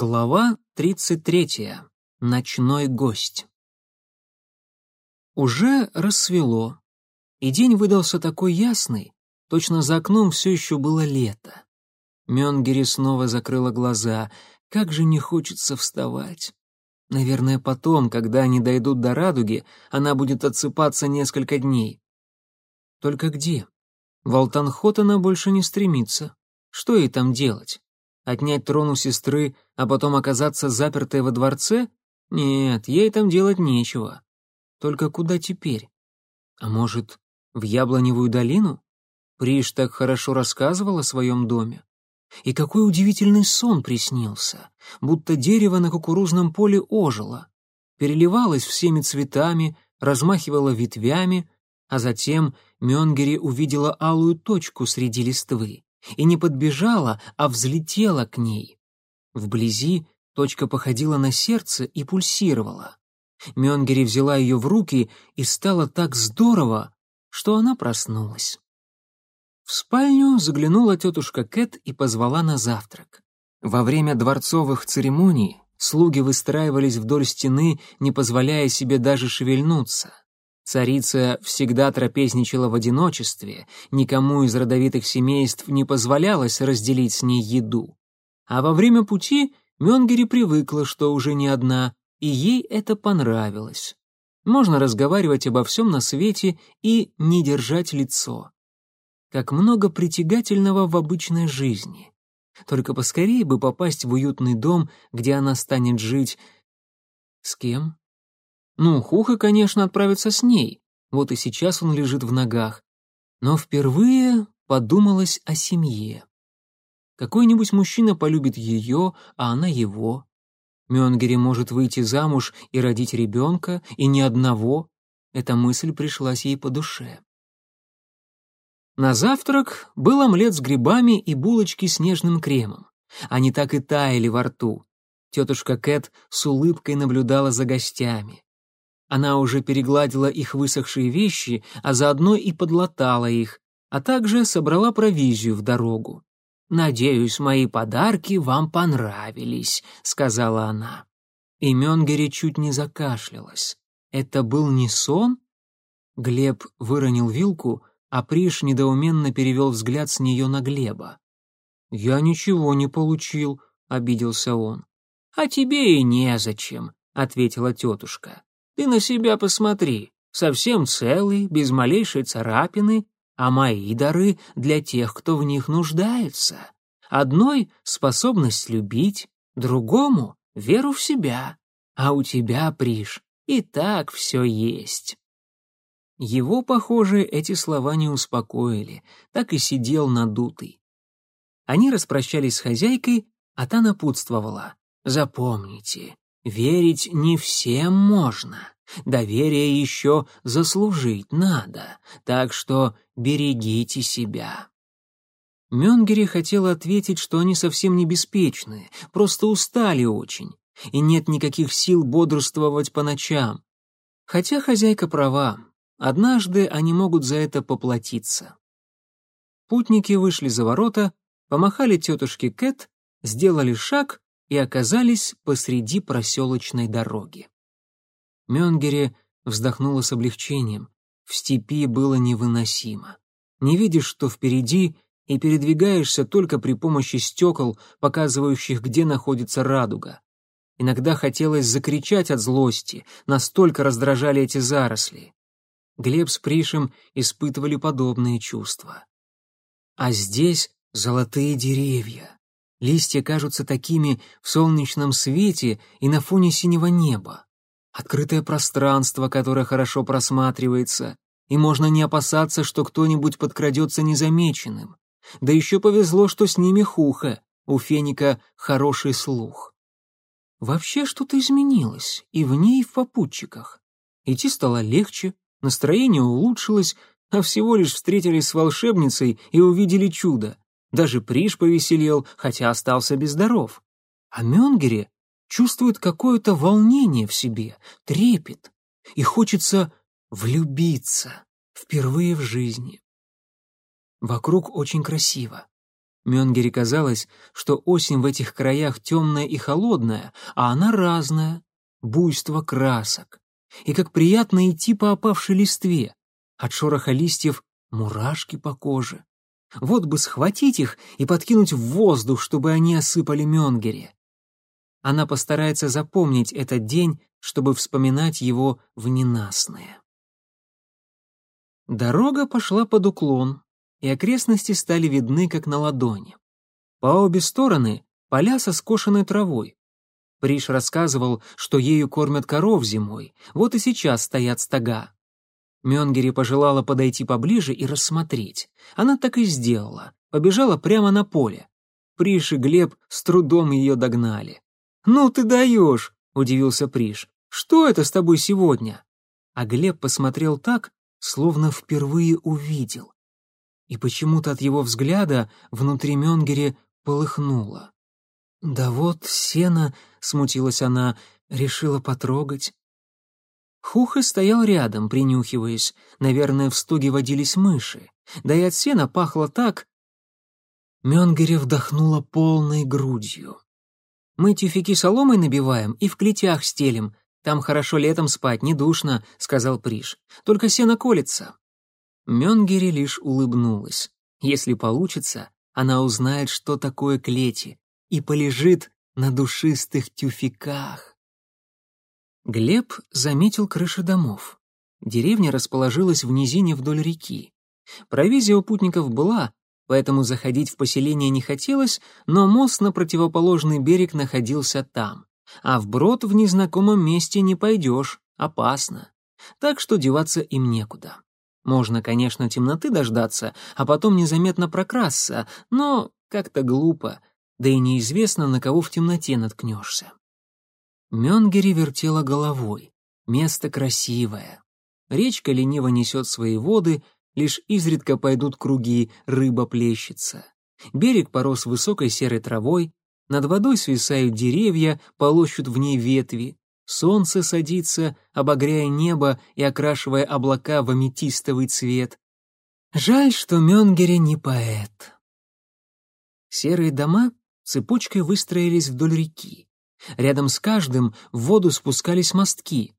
Глава 33. Ночной гость. Уже рассвело, и день выдался такой ясный, точно за окном все еще было лето. Мёнгери снова закрыла глаза, как же не хочется вставать. Наверное, потом, когда они дойдут до радуги, она будет отсыпаться несколько дней. Только где? В Алтанхот она больше не стремится. Что ей там делать? Отнять трон у сестры, а потом оказаться запертой во дворце? Нет, ей там делать нечего. Только куда теперь? А может, в Яблоневую долину? Приш так хорошо рассказывал о своем доме. И какой удивительный сон приснился, будто дерево на кукурузном поле ожило, переливалось всеми цветами, размахивало ветвями, а затем Мёнгери увидела алую точку среди листвы и не подбежала, а взлетела к ней. Вблизи точка походила на сердце и пульсировала. Мёнгери взяла ее в руки, и стало так здорово, что она проснулась. В спальню заглянула тетушка Кэт и позвала на завтрак. Во время дворцовых церемоний слуги выстраивались вдоль стены, не позволяя себе даже шевельнуться. Царица всегда трапезничала в одиночестве, никому из родовитых семейств не позволялось разделить с ней еду. А во время пути Мёнгери привыкла, что уже не одна, и ей это понравилось. Можно разговаривать обо всем на свете и не держать лицо. Как много притягательного в обычной жизни. Только поскорее бы попасть в уютный дом, где она станет жить... С кем? Ну, Хуха, конечно, отправится с ней. Вот и сейчас он лежит в ногах. Но впервые подумалось о семье. Какой-нибудь мужчина полюбит ее, а она его. Мёнгери может выйти замуж и родить ребенка, и ни одного. Эта мысль пришлась ей по душе. На завтрак был омлет с грибами и булочки с нежным кремом. Они так и таяли во рту. Тетушка Кэт с улыбкой наблюдала за гостями. Она уже перегладила их высохшие вещи, а заодно и подлатала их, а также собрала провизию в дорогу. «Надеюсь, мои подарки вам понравились», — сказала она. И Мёнгери чуть не закашлялась. Это был не сон? Глеб выронил вилку, а Приш недоуменно перевел взгляд с нее на Глеба. «Я ничего не получил», — обиделся он. «А тебе и незачем», — ответила тетушка. Ты на себя посмотри, совсем целый, без малейшей царапины, а мои дары для тех, кто в них нуждается. Одной — способность любить, другому — веру в себя, а у тебя, Приш, и так все есть». Его, похоже, эти слова не успокоили, так и сидел надутый. Они распрощались с хозяйкой, а та напутствовала. «Запомните, Верить не всем можно. Доверие еще заслужить надо, так что берегите себя. Мёнгери хотела ответить, что они совсем не беспечны, просто устали очень, и нет никаких сил бодрствовать по ночам. Хотя хозяйка права, однажды они могут за это поплатиться. Путники вышли за ворота, помахали тетушке Кэт, сделали шаг и оказались посреди проселочной дороги. Мёнгере вздохнула с облегчением. В степи было невыносимо. Не видишь, что впереди, и передвигаешься только при помощи стекол, показывающих, где находится радуга. Иногда хотелось закричать от злости, настолько раздражали эти заросли. Глеб с Пришем испытывали подобные чувства. А здесь золотые деревья. Листья кажутся такими в солнечном свете и на фоне синего неба. Открытое пространство, которое хорошо просматривается, и можно не опасаться, что кто-нибудь подкрадется незамеченным. Да еще повезло, что с ними хуха, у феника хороший слух. Вообще что-то изменилось, и в ней, и в попутчиках. Идти стало легче, настроение улучшилось, а всего лишь встретились с волшебницей и увидели чудо. Даже Приш повеселел, хотя остался без даров. А Мёнгере чувствует какое-то волнение в себе, трепет, и хочется влюбиться впервые в жизни. Вокруг очень красиво. Мёнгере казалось, что осень в этих краях темная и холодная, а она разная, буйство красок. И как приятно идти по опавшей листве. От шороха листьев мурашки по коже. Вот бы схватить их и подкинуть в воздух, чтобы они осыпали Мёнгере. Она постарается запомнить этот день, чтобы вспоминать его в ненастное. Дорога пошла под уклон, и окрестности стали видны, как на ладони. По обе стороны поля со скошенной травой. Приш рассказывал, что ею кормят коров зимой, вот и сейчас стоят стога. Мёнгери пожелала подойти поближе и рассмотреть. Она так и сделала, побежала прямо на поле. Приш и Глеб с трудом ее догнали. «Ну ты даешь!» — удивился Приш. «Что это с тобой сегодня?» А Глеб посмотрел так, словно впервые увидел. И почему-то от его взгляда внутри Мёнгери полыхнуло. «Да вот, сено», — смутилась она, — решила потрогать. Хуха стоял рядом, принюхиваясь. Наверное, в стоге водились мыши. Да и от сена пахло так... Мёнгери вдохнула полной грудью. «Мы тюфяки соломой набиваем и в клетях стелим. Там хорошо летом спать, не душно», — сказал Приш. «Только сено колется». Мёнгери лишь улыбнулась. Если получится, она узнает, что такое клети, и полежит на душистых тюфяках. Глеб заметил крыши домов. Деревня расположилась в низине вдоль реки. Провизия у путников была, поэтому заходить в поселение не хотелось, но мост на противоположный берег находился там. А вброд в незнакомом месте не пойдешь, опасно. Так что деваться им некуда. Можно, конечно, темноты дождаться, а потом незаметно прокрасться, но как-то глупо, да и неизвестно, на кого в темноте наткнешься. Мёнгери вертела головой. Место красивое. Речка лениво несет свои воды, лишь изредка пойдут круги, рыба плещется. Берег порос высокой серой травой, над водой свисают деревья, полощут в ней ветви. Солнце садится, обогряя небо и окрашивая облака в аметистовый цвет. Жаль, что Мёнгери не поэт. Серые дома цепочкой выстроились вдоль реки. Рядом с каждым в воду спускались мостки.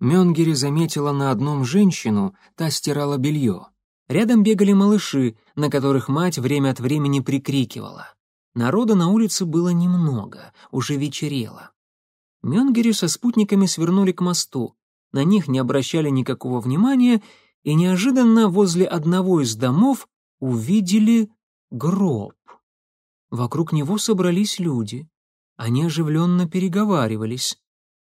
Мёнгери заметила на одном женщину, та стирала белье. Рядом бегали малыши, на которых мать время от времени прикрикивала. Народа на улице было немного, уже вечерело. Мёнгери со спутниками свернули к мосту. На них не обращали никакого внимания, и неожиданно возле одного из домов увидели гроб. Вокруг него собрались люди. Они оживленно переговаривались.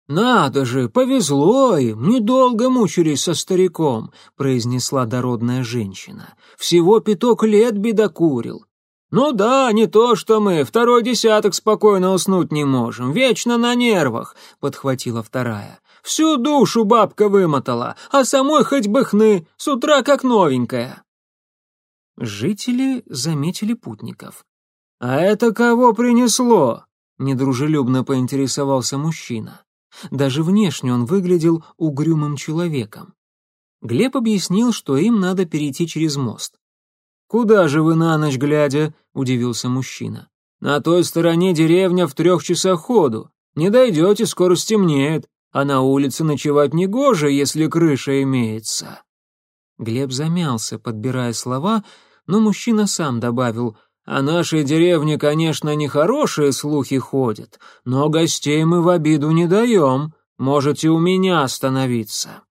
«Надо же, повезло им, недолго мучились со стариком», — произнесла дородная женщина. «Всего пяток лет бедокурил. «Ну да, не то что мы, второй десяток спокойно уснуть не можем, вечно на нервах», — подхватила вторая. «Всю душу бабка вымотала, а самой хоть бы хны, с утра как новенькая». Жители заметили путников. «А это кого принесло?» Недружелюбно поинтересовался мужчина. Даже внешне он выглядел угрюмым человеком. Глеб объяснил, что им надо перейти через мост. «Куда же вы на ночь глядя?» — удивился мужчина. «На той стороне деревня в трех часах ходу. Не дойдете, скоро стемнеет, а на улице ночевать негоже, если крыша имеется». Глеб замялся, подбирая слова, но мужчина сам добавил — о нашей деревне, конечно, нехорошие слухи ходят, но гостей мы в обиду не даем. Можете у меня остановиться».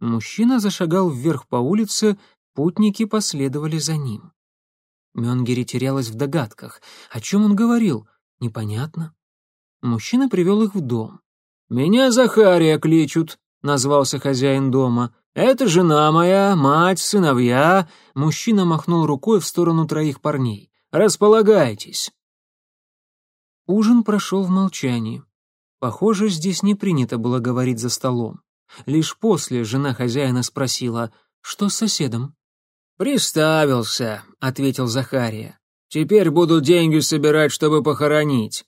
Мужчина зашагал вверх по улице, путники последовали за ним. Мёнгери терялась в догадках. О чем он говорил? Непонятно. Мужчина привел их в дом. «Меня Захария кличут», — назвался хозяин дома. «Это жена моя, мать, сыновья». Мужчина махнул рукой в сторону троих парней. «Располагайтесь». Ужин прошел в молчании. Похоже, здесь не принято было говорить за столом. Лишь после жена хозяина спросила, что с соседом. «Приставился», — ответил Захария. «Теперь буду деньги собирать, чтобы похоронить».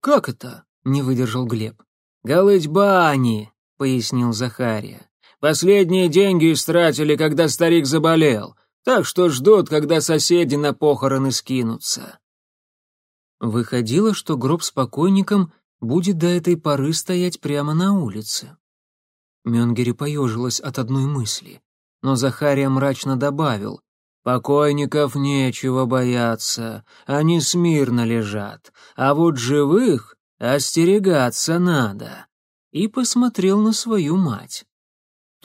«Как это?» — не выдержал Глеб. «Голыть бани», — пояснил Захария. Последние деньги истратили, когда старик заболел. так что ждут, когда соседи на похороны скинутся». Выходило, что гроб с покойником будет до этой поры стоять прямо на улице. Мёнгери поежилась от одной мысли, но Захария мрачно добавил, «Покойников нечего бояться, они смирно лежат, а вот живых остерегаться надо», и посмотрел на свою мать.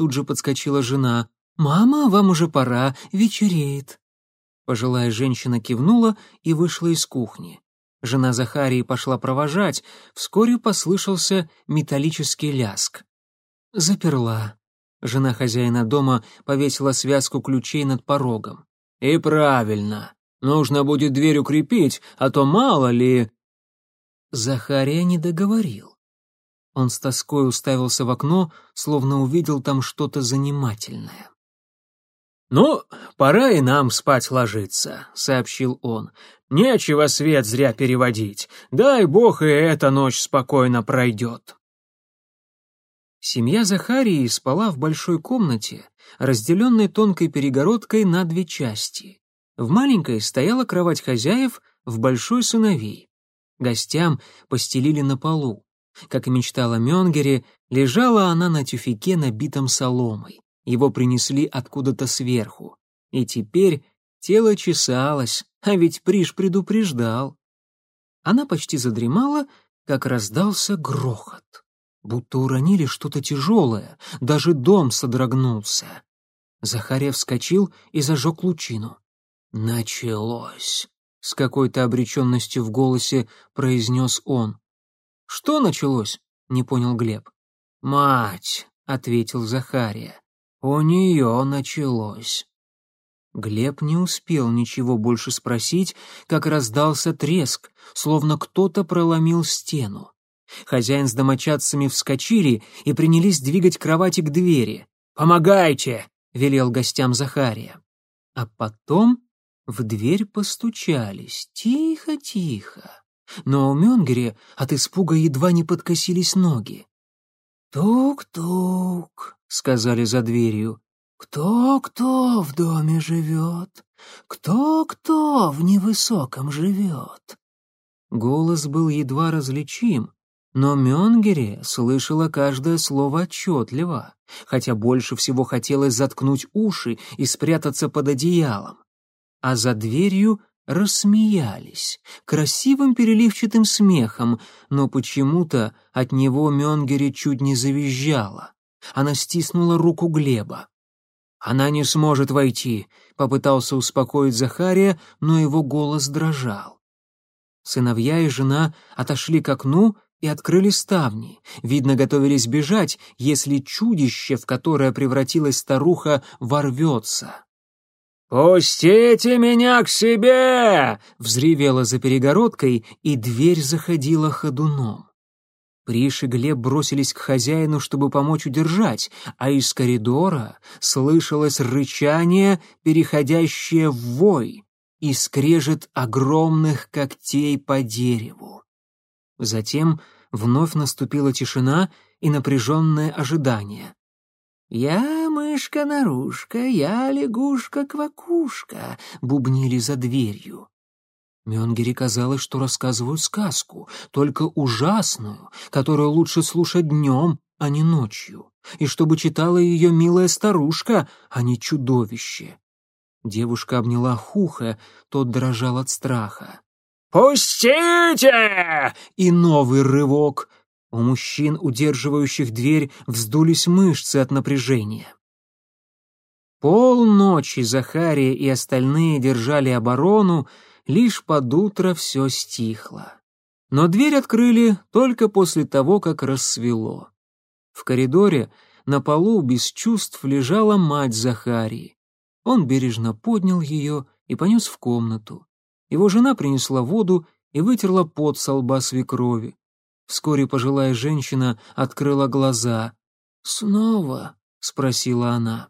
Тут же подскочила жена, «Мама, вам уже пора, вечереет». Пожилая женщина кивнула и вышла из кухни. Жена Захарии пошла провожать, вскоре послышался металлический ляск. Заперла. Жена хозяина дома повесила связку ключей над порогом. «И правильно. Нужно будет дверь укрепить, а то мало ли...» Захария не договорил. Он с тоской уставился в окно, словно увидел там что-то занимательное. «Ну, пора и нам спать ложиться», — сообщил он. «Нечего свет зря переводить. Дай бог, и эта ночь спокойно пройдет». Семья Захарии спала в большой комнате, разделенной тонкой перегородкой на две части. В маленькой стояла кровать хозяев, в большой сыновей. Гостям постелили на полу. Как и мечтала Мёнгере, лежала она на тюфике, набитом соломой. Его принесли откуда-то сверху. И теперь тело чесалось, а ведь Приш предупреждал. Она почти задремала, как раздался грохот. Будто уронили что-то тяжелое, даже дом содрогнулся. Захарев вскочил и зажег лучину. «Началось!» — с какой-то обреченностью в голосе произнес он. «Что началось?» — не понял Глеб. «Мать!» — ответил Захария. У нее началось. Глеб не успел ничего больше спросить, как раздался треск, словно кто-то проломил стену. Хозяин с домочадцами вскочили и принялись двигать кровати к двери. «Помогайте!» — велел гостям Захария. А потом в дверь постучались, тихо-тихо. Но у Мёнгере от испуга едва не подкосились ноги. «Тук-тук», — сказали за дверью. «Кто-кто в доме живет? Кто-кто в невысоком живет?» Голос был едва различим, но Мёнгере слышала каждое слово отчетливо, хотя больше всего хотелось заткнуть уши и спрятаться под одеялом. А за дверью рассмеялись, красивым переливчатым смехом, но почему-то от него Мёнгере чуть не завизжала. Она стиснула руку Глеба. «Она не сможет войти», — попытался успокоить Захария, но его голос дрожал. Сыновья и жена отошли к окну и открыли ставни. Видно, готовились бежать, если чудище, в которое превратилась старуха, ворвется. «Пустите меня к себе!» — взревела за перегородкой, и дверь заходила ходуном. Приш и Глеб бросились к хозяину, чтобы помочь удержать, а из коридора слышалось рычание, переходящее в вой, и скрежет огромных когтей по дереву. Затем вновь наступила тишина и напряженное ожидание. «Я мышка-нарушка, я лягушка-квакушка», — бубнили за дверью. Мёнгере казалось, что рассказывают сказку, только ужасную, которую лучше слушать днем, а не ночью, и чтобы читала ее милая старушка, а не чудовище. Девушка обняла Хуха, тот дрожал от страха. «Пустите!» И новый рывок — у мужчин, удерживающих дверь, вздулись мышцы от напряжения. Полночи Захария и остальные держали оборону, лишь под утро все стихло. Но дверь открыли только после того, как рассвело. В коридоре на полу без чувств лежала мать Захарии. Он бережно поднял ее и понес в комнату. Его жена принесла воду и вытерла пот со лба свекрови. Вскоре пожилая женщина открыла глаза. «Снова?» — спросила она.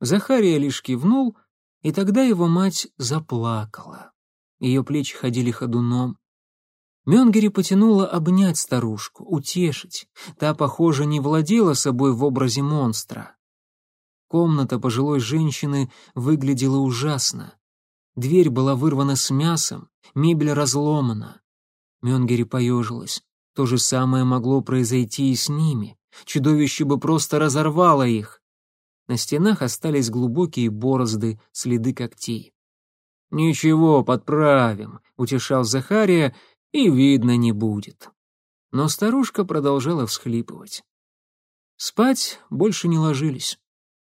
Захария лишь кивнул, и тогда его мать заплакала. Ее плечи ходили ходуном. Мёнгери потянула обнять старушку, утешить. Та, похоже, не владела собой в образе монстра. Комната пожилой женщины выглядела ужасно. Дверь была вырвана с мясом, мебель разломана. Мёнгери поежилась. То же самое могло произойти и с ними. Чудовище бы просто разорвало их. На стенах остались глубокие борозды, следы когтей. «Ничего, подправим», — утешал Захария, — «и видно не будет». Но старушка продолжала всхлипывать. Спать больше не ложились.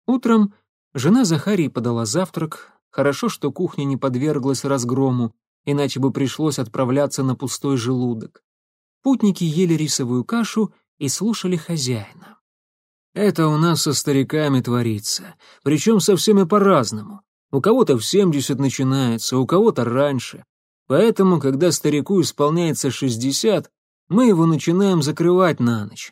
Утром жена Захарии подала завтрак, хорошо, что кухня не подверглась разгрому, иначе бы пришлось отправляться на пустой желудок. Путники ели рисовую кашу и слушали хозяина. «Это у нас со стариками творится, причем со всеми по-разному. У кого-то в семьдесят начинается, у кого-то раньше. Поэтому, когда старику исполняется шестьдесят, мы его начинаем закрывать на ночь.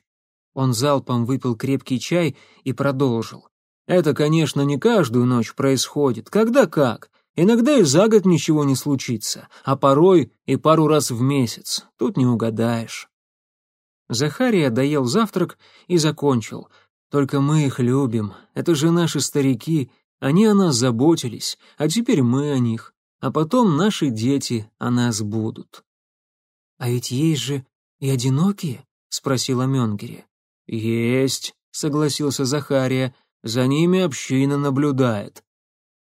Он залпом выпил крепкий чай и продолжил. Это, конечно, не каждую ночь происходит, когда как. Иногда и за год ничего не случится, а порой и пару раз в месяц. Тут не угадаешь. Захария доел завтрак и закончил. Только мы их любим. Это же наши старики, они о нас заботились, а теперь мы о них, а потом наши дети о нас будут. А ведь есть же и одинокие, спросила Мёнгери. Есть, согласился Захария. За ними община наблюдает.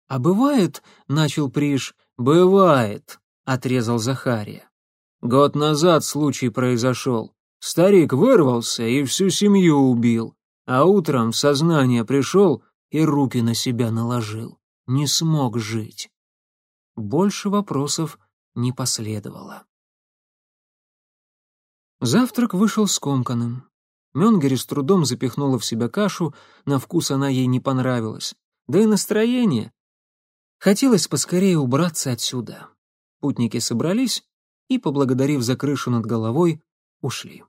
А бывает, начал Приш. Бывает, отрезал Захария. Год назад случай произошел. Старик вырвался и всю семью убил, а утром в сознание пришел и руки на себя наложил. Не смог жить. Больше вопросов не последовало. Завтрак вышел скомканным. Мёнгери с трудом запихнула в себя кашу, на вкус она ей не понравилась. Да и настроение. Хотелось поскорее убраться отсюда. Путники собрались и, поблагодарив за крышу над головой, ушли.